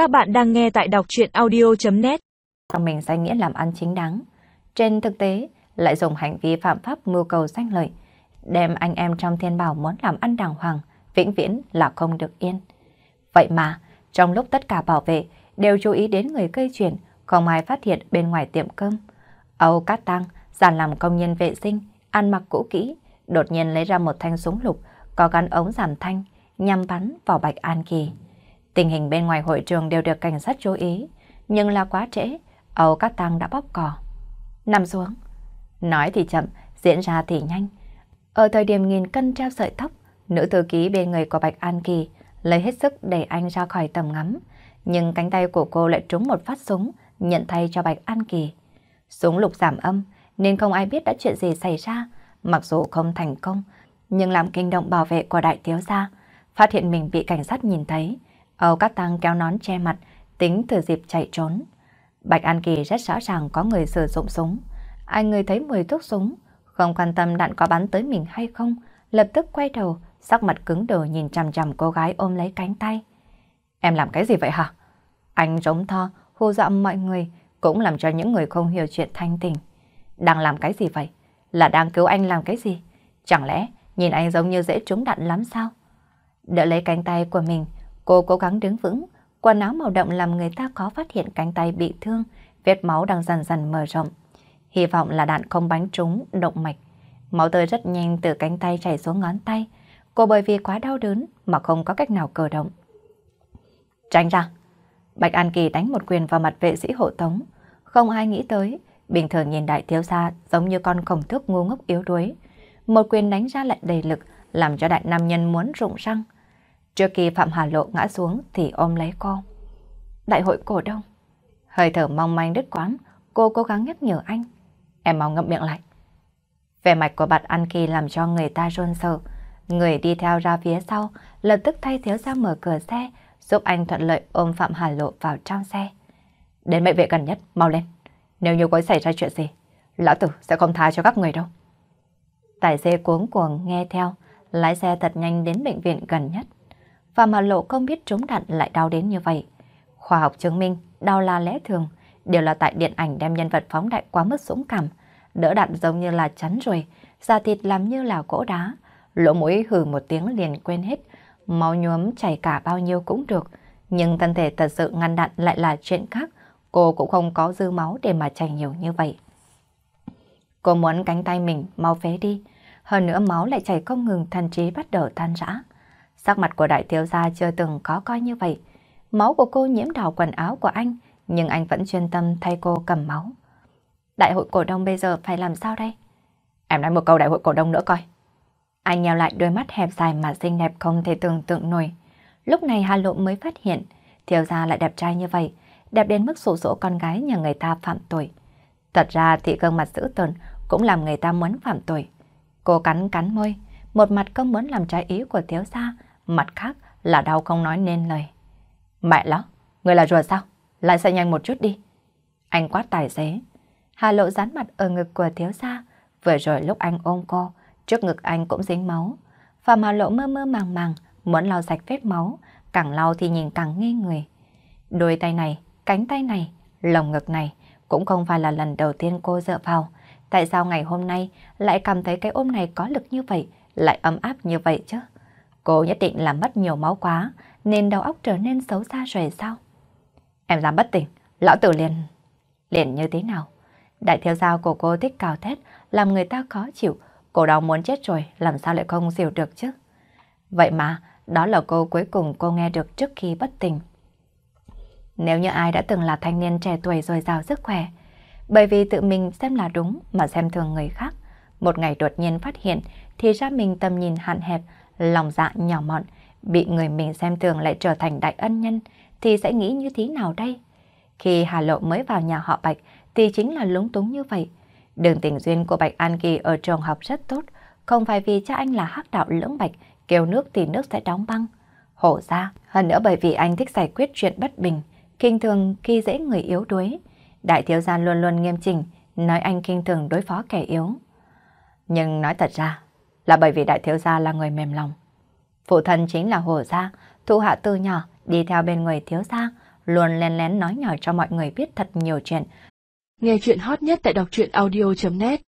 Các bạn đang nghe tại đọc chuyện audio.net Mình danh nghĩa làm ăn chính đáng. Trên thực tế, lại dùng hành vi phạm pháp mưu cầu danh lợi. Đem anh em trong thiên bảo muốn làm ăn đàng hoàng, vĩnh viễn là không được yên. Vậy mà, trong lúc tất cả bảo vệ đều chú ý đến người gây chuyển, không ai phát hiện bên ngoài tiệm cơm. Âu Cát Tăng, giàn làm công nhân vệ sinh, ăn mặc cũ kỹ, đột nhiên lấy ra một thanh súng lục, có gắn ống giảm thanh, nhằm bắn vào Bạch An Kỳ. Tình hình bên ngoài hội trường đều được cảnh sát chú ý, nhưng là quá trễ, Âu Cát Tăng đã bóp cò. Nằm xuống. Nói thì chậm, diễn ra thì nhanh. Ở thời điểm nghìn cân treo sợi tóc, nữ thư ký bên người của Bạch An Kỳ lấy hết sức đẩy anh ra khỏi tầm ngắm, nhưng cánh tay của cô lại trúng một phát súng, nhận thay cho Bạch An Kỳ. Súng lục giảm âm, nên không ai biết đã chuyện gì xảy ra, mặc dù không thành công, nhưng làm kinh động bảo vệ của đại thiếu gia, phát hiện mình bị cảnh sát nhìn thấy. Âu Cát Tăng kéo nón che mặt, tính từ dịp chạy trốn. Bạch An Kỳ rất rõ ràng có người sử dụng súng. Anh người thấy mùi thuốc súng, không quan tâm đạn có bắn tới mình hay không, lập tức quay đầu, sắc mặt cứng đờ nhìn chằm chằm cô gái ôm lấy cánh tay. Em làm cái gì vậy hả? Anh giống tho, hù dọa mọi người, cũng làm cho những người không hiểu chuyện thanh tình. Đang làm cái gì vậy? Là đang cứu anh làm cái gì? Chẳng lẽ nhìn anh giống như dễ trúng đạn lắm sao? Đỡ lấy cánh tay của mình, cô cố gắng đứng vững, quần áo màu đậm làm người ta khó phát hiện cánh tay bị thương, vết máu đang dần dần mở rộng. Hy vọng là đạn không bắn trúng động mạch. Máu tươi rất nhanh từ cánh tay chảy xuống ngón tay. Cô bởi vì quá đau đớn mà không có cách nào cử động. Tránh ra! Bạch An Kỳ đánh một quyền vào mặt vệ sĩ hộ tống. Không ai nghĩ tới, bình thường nhìn đại thiếu gia giống như con khổng tước ngu ngốc yếu đuối. Một quyền đánh ra lại đầy lực, làm cho đại nam nhân muốn rụng răng. Trước khi Phạm Hà Lộ ngã xuống thì ôm lấy cô. Đại hội cổ đông. Hơi thở mong manh đứt quãng, cô cố gắng nhắc nhở anh. Em mau ngậm miệng lại. Vẻ mạch của Bạch An Kỳ làm cho người ta run sợ. Người đi theo ra phía sau, lập tức thay thiếu ra mở cửa xe, giúp anh thuận lợi ôm Phạm Hà Lộ vào trong xe. Đến bệnh viện gần nhất, mau lên. Nếu như có xảy ra chuyện gì, lão tử sẽ không tha cho các người đâu. Tài xế cuống cuồng nghe theo, lái xe thật nhanh đến bệnh viện gần nhất và mà Lộ không biết trúng đạn lại đau đến như vậy. Khoa học chứng minh đau là lẽ thường, đều là tại điện ảnh đem nhân vật phóng đại quá mức dũng cảm. Đỡ đạn giống như là chắn rồi, da thịt làm như là gỗ đá. Lỗ mũi hừ một tiếng liền quên hết, máu nhuốm chảy cả bao nhiêu cũng được. Nhưng thân thể thật sự ngăn đạn lại là chuyện khác, cô cũng không có dư máu để mà chảy nhiều như vậy. Cô muốn cánh tay mình mau phế đi, hơn nữa máu lại chảy không ngừng thần trí bắt đầu tan rã. Sắc mặt của đại thiếu gia chưa từng có coi như vậy. Máu của cô nhiễm đỏ quần áo của anh, nhưng anh vẫn chuyên tâm thay cô cầm máu. Đại hội cổ đông bây giờ phải làm sao đây? Em nói một câu đại hội cổ đông nữa coi. Anh nhào lại đôi mắt hẹp dài mà xinh đẹp không thể tưởng tượng nổi. Lúc này Hà Lộ mới phát hiện, thiếu gia lại đẹp trai như vậy, đẹp đến mức sổ sổ con gái nhà người ta phạm tội. Thật ra thì gương mặt dữ tợn cũng làm người ta muốn phạm tội. Cô cắn cắn môi, một mặt không muốn làm trái ý của thiếu gia, mặt khác là đau không nói nên lời. Mẹ nó, người là rùa sao? Lại xe nhanh một chút đi. Anh quát tài xế. Hà lộ dán mặt ở ngực của thiếu gia. Vừa rồi lúc anh ôm cô, trước ngực anh cũng dính máu. Và mà lộ mơ mơ màng màng, muốn lau sạch vết máu, càng lau thì nhìn càng nghi người. Đôi tay này, cánh tay này, lồng ngực này cũng không phải là lần đầu tiên cô dựa vào. Tại sao ngày hôm nay lại cảm thấy cái ôm này có lực như vậy, lại ấm áp như vậy chứ? Cô nhất định là mất nhiều máu quá, nên đầu óc trở nên xấu xa rồi sao? Em dám bất tỉnh, lão tử liền... Liền như thế nào? Đại thiếu giao của cô thích cào thét, làm người ta khó chịu. Cô đau muốn chết rồi, làm sao lại không dìu được chứ? Vậy mà, đó là cô cuối cùng cô nghe được trước khi bất tỉnh. Nếu như ai đã từng là thanh niên trẻ tuổi rồi giàu sức khỏe, bởi vì tự mình xem là đúng mà xem thường người khác, một ngày đột nhiên phát hiện thì ra mình tầm nhìn hạn hẹp, lòng dạ nhỏ mọn, bị người mình xem thường lại trở thành đại ân nhân, thì sẽ nghĩ như thế nào đây? Khi Hà Lộ mới vào nhà họ Bạch thì chính là lúng túng như vậy. Đường tình duyên của Bạch An Kỳ ở trường học rất tốt, không phải vì cha anh là hắc đạo lưỡng bạch, kêu nước thì nước sẽ đóng băng. Hổ ra, hơn nữa bởi vì anh thích giải quyết chuyện bất bình, kinh thường khi dễ người yếu đuối. Đại thiếu gia luôn luôn nghiêm chỉnh, nói anh kinh thường đối phó kẻ yếu. Nhưng nói thật ra, là bởi vì đại thiếu gia là người mềm lòng. Phụ thân chính là hổ gia, thu hạ từ nhỏ, đi theo bên người thiếu gia, luôn lén lén nói nhỏ cho mọi người biết thật nhiều chuyện. Nghe chuyện hot nhất tại đọc truyện audio.net